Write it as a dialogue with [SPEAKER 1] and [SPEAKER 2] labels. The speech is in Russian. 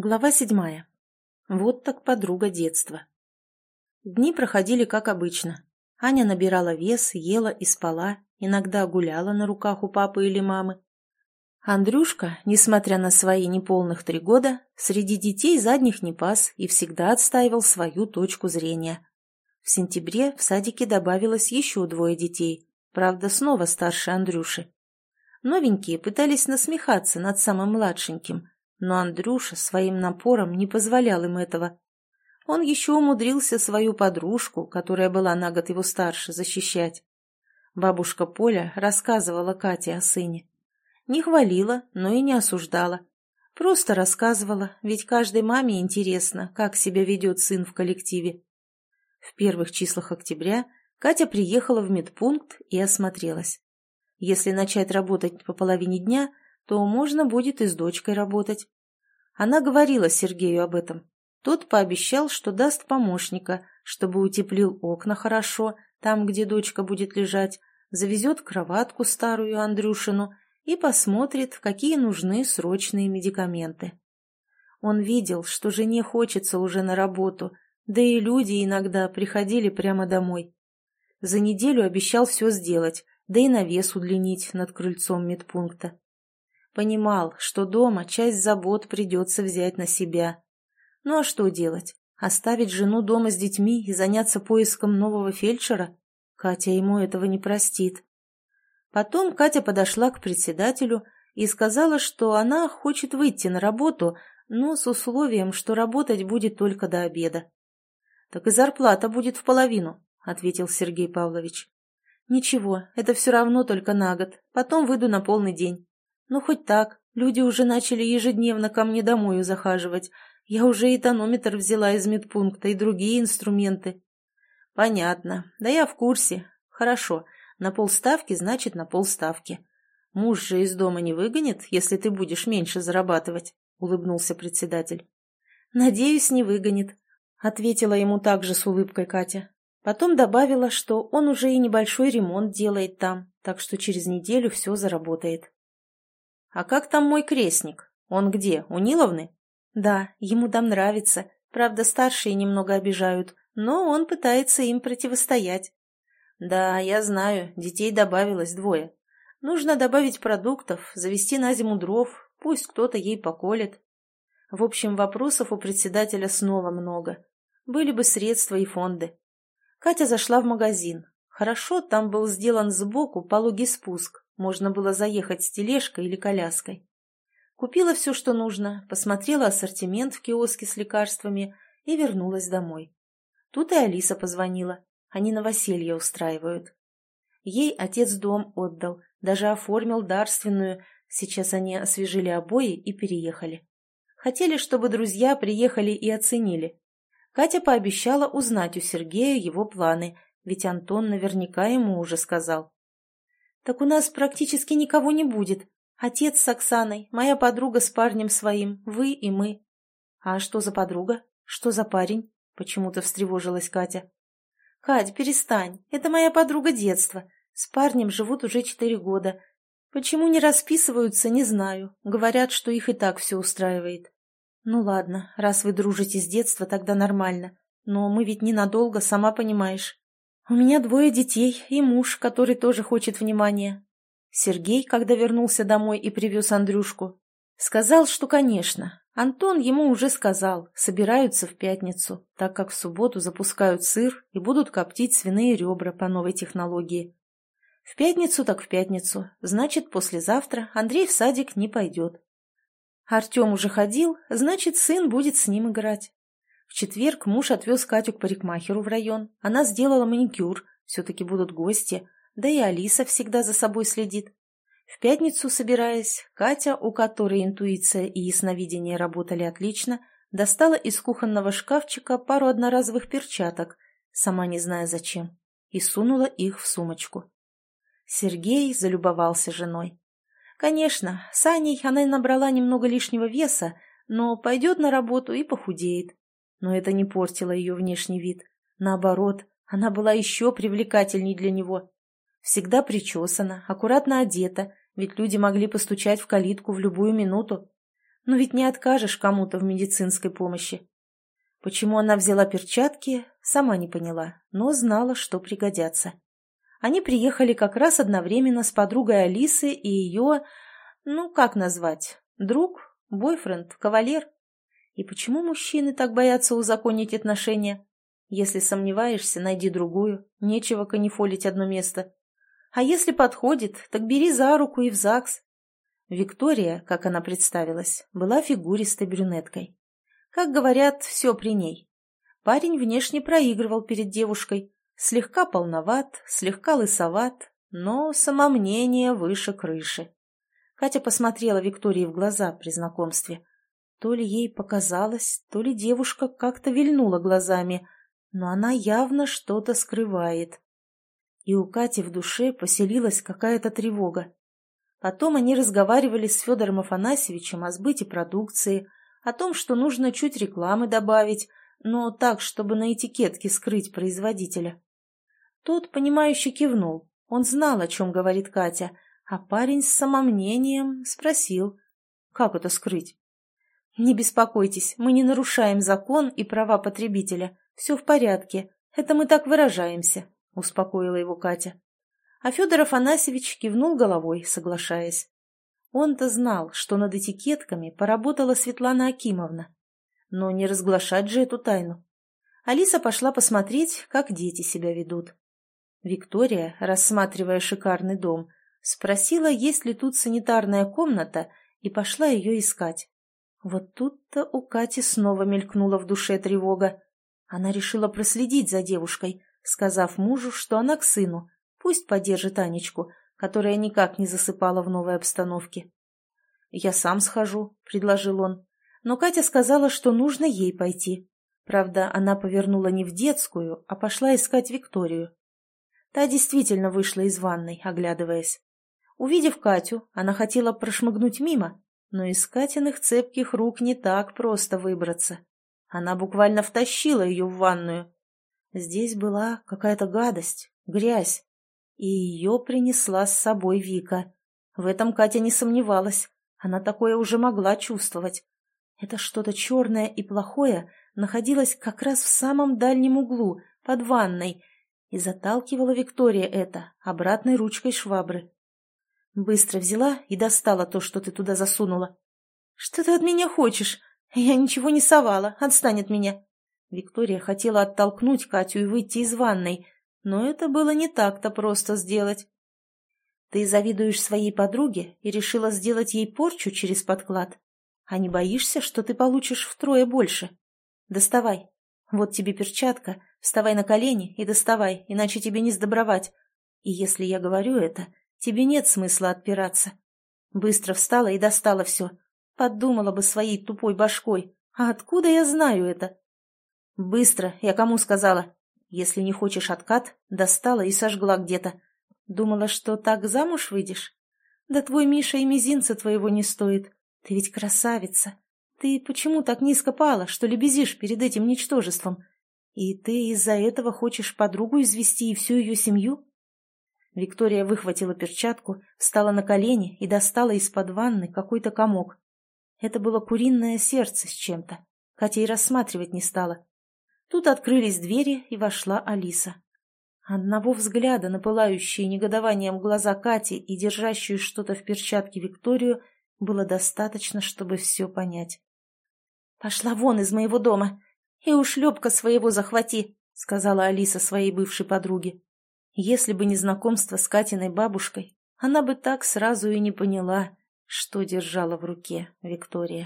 [SPEAKER 1] Глава седьмая. Вот так подруга детства. Дни проходили как обычно. Аня набирала вес, ела и спала, иногда гуляла на руках у папы или мамы. Андрюшка, несмотря на свои неполных три года, среди детей задних не пас и всегда отстаивал свою точку зрения. В сентябре в садике добавилось еще двое детей, правда, снова старше Андрюши. Новенькие пытались насмехаться над самым младшеньким – но Андрюша своим напором не позволял им этого. Он еще умудрился свою подружку, которая была на год его старше, защищать. Бабушка Поля рассказывала Кате о сыне. Не хвалила, но и не осуждала. Просто рассказывала, ведь каждой маме интересно, как себя ведет сын в коллективе. В первых числах октября Катя приехала в медпункт и осмотрелась. Если начать работать по половине дня – то можно будет и с дочкой работать. Она говорила Сергею об этом. Тот пообещал, что даст помощника, чтобы утеплил окна хорошо, там, где дочка будет лежать, завезет кроватку старую Андрюшину и посмотрит, какие нужны срочные медикаменты. Он видел, что жене хочется уже на работу, да и люди иногда приходили прямо домой. За неделю обещал все сделать, да и навес удлинить над крыльцом медпункта. Понимал, что дома часть забот придется взять на себя. Ну а что делать? Оставить жену дома с детьми и заняться поиском нового фельдшера? Катя ему этого не простит. Потом Катя подошла к председателю и сказала, что она хочет выйти на работу, но с условием, что работать будет только до обеда. «Так и зарплата будет в половину», — ответил Сергей Павлович. «Ничего, это все равно только на год, потом выйду на полный день. Ну, хоть так. Люди уже начали ежедневно ко мне домой захаживать. Я уже и тонометр взяла из медпункта, и другие инструменты. Понятно. Да я в курсе. Хорошо. На полставки значит на полставки. Муж же из дома не выгонит, если ты будешь меньше зарабатывать, улыбнулся председатель. Надеюсь, не выгонит, ответила ему также с улыбкой Катя. Потом добавила, что он уже и небольшой ремонт делает там, так что через неделю все заработает. «А как там мой крестник? Он где, у Ниловны?» «Да, ему там нравится. Правда, старшие немного обижают, но он пытается им противостоять». «Да, я знаю, детей добавилось двое. Нужно добавить продуктов, завести на зиму дров, пусть кто-то ей поколет». В общем, вопросов у председателя снова много. Были бы средства и фонды. Катя зашла в магазин. Хорошо, там был сделан сбоку пологий спуск, можно было заехать с тележкой или коляской. Купила все, что нужно, посмотрела ассортимент в киоске с лекарствами и вернулась домой. Тут и Алиса позвонила. Они новоселье устраивают. Ей отец дом отдал, даже оформил дарственную. Сейчас они освежили обои и переехали. Хотели, чтобы друзья приехали и оценили. Катя пообещала узнать у Сергея его планы, ведь Антон наверняка ему уже сказал. «Так у нас практически никого не будет. Отец с Оксаной, моя подруга с парнем своим, вы и мы». «А что за подруга? Что за парень?» — почему-то встревожилась Катя. «Кать, перестань. Это моя подруга детства. С парнем живут уже четыре года. Почему не расписываются, не знаю. Говорят, что их и так все устраивает». «Ну ладно, раз вы дружите с детства, тогда нормально. Но мы ведь ненадолго, сама понимаешь». «У меня двое детей и муж, который тоже хочет внимания». Сергей, когда вернулся домой и привез Андрюшку, сказал, что, конечно. Антон ему уже сказал, собираются в пятницу, так как в субботу запускают сыр и будут коптить свиные ребра по новой технологии. В пятницу так в пятницу, значит, послезавтра Андрей в садик не пойдет. Артем уже ходил, значит, сын будет с ним играть. В четверг муж отвез Катю к парикмахеру в район. Она сделала маникюр, все-таки будут гости. Да и Алиса всегда за собой следит. В пятницу, собираясь, Катя, у которой интуиция и ясновидение работали отлично, достала из кухонного шкафчика пару одноразовых перчаток, сама не зная зачем, и сунула их в сумочку. Сергей залюбовался женой. Конечно, с Аней она набрала немного лишнего веса, но пойдет на работу и похудеет. Но это не портило ее внешний вид. Наоборот, она была еще привлекательней для него. Всегда причесана, аккуратно одета, ведь люди могли постучать в калитку в любую минуту. но ведь не откажешь кому-то в медицинской помощи. Почему она взяла перчатки, сама не поняла, но знала, что пригодятся. Они приехали как раз одновременно с подругой Алисы и ее, ну, как назвать, друг, бойфренд, кавалер. И почему мужчины так боятся узаконить отношения? Если сомневаешься, найди другую, нечего канифолить одно место. А если подходит, так бери за руку и в ЗАГС. Виктория, как она представилась, была фигуристой брюнеткой. Как говорят, все при ней. Парень внешне проигрывал перед девушкой, слегка полноват, слегка лысоват, но самомнение выше крыши. Катя посмотрела Виктории в глаза при знакомстве. То ли ей показалось, то ли девушка как-то вильнула глазами, но она явно что-то скрывает. И у Кати в душе поселилась какая-то тревога. Потом они разговаривали с Федором Афанасьевичем о сбыте продукции, о том, что нужно чуть рекламы добавить, но так, чтобы на этикетке скрыть производителя. Тот, понимающе кивнул. Он знал, о чем говорит Катя, а парень с самомнением спросил, как это скрыть. «Не беспокойтесь, мы не нарушаем закон и права потребителя. Все в порядке. Это мы так выражаемся», — успокоила его Катя. А Федор Афанасьевич кивнул головой, соглашаясь. Он-то знал, что над этикетками поработала Светлана Акимовна. Но не разглашать же эту тайну. Алиса пошла посмотреть, как дети себя ведут. Виктория, рассматривая шикарный дом, спросила, есть ли тут санитарная комната, и пошла ее искать. Вот тут-то у Кати снова мелькнула в душе тревога. Она решила проследить за девушкой, сказав мужу, что она к сыну, пусть поддержит Анечку, которая никак не засыпала в новой обстановке. «Я сам схожу», — предложил он. Но Катя сказала, что нужно ей пойти. Правда, она повернула не в детскую, а пошла искать Викторию. Та действительно вышла из ванной, оглядываясь. Увидев Катю, она хотела прошмыгнуть мимо, но из Катиных цепких рук не так просто выбраться. Она буквально втащила ее в ванную. Здесь была какая-то гадость, грязь, и ее принесла с собой Вика. В этом Катя не сомневалась. Она такое уже могла чувствовать. Это что-то черное и плохое находилось как раз в самом дальнем углу, под ванной, и заталкивала Виктория это обратной ручкой швабры. Быстро взяла и достала то, что ты туда засунула. «Что ты от меня хочешь? Я ничего не совала, отстань от меня!» Виктория хотела оттолкнуть Катю и выйти из ванной, но это было не так-то просто сделать. Ты завидуешь своей подруге и решила сделать ей порчу через подклад, а не боишься, что ты получишь втрое больше? Доставай. Вот тебе перчатка, вставай на колени и доставай, иначе тебе не сдобровать. И если я говорю это, тебе нет смысла отпираться. Быстро встала и достала все. Подумала бы своей тупой башкой. А откуда я знаю это? Быстро, я кому сказала? Если не хочешь откат, достала и сожгла где-то. Думала, что так замуж выйдешь? Да твой Миша и мизинца твоего не стоит. Ты ведь красавица. Ты почему так низко пала, что лебезишь перед этим ничтожеством? И ты из-за этого хочешь подругу извести и всю ее семью? Виктория выхватила перчатку, встала на колени и достала из-под ванны какой-то комок. Это было куриное сердце с чем-то. Катя и рассматривать не стала. Тут открылись двери, и вошла Алиса. Одного взгляда на пылающие негодованием глаза Кати и держащую что-то в перчатке Викторию было достаточно, чтобы все понять. «Пошла вон из моего дома и ушлепка своего захвати», — сказала Алиса своей бывшей подруге. Если бы не знакомство с Катиной бабушкой, она бы так сразу и не поняла, что держала в руке Виктория.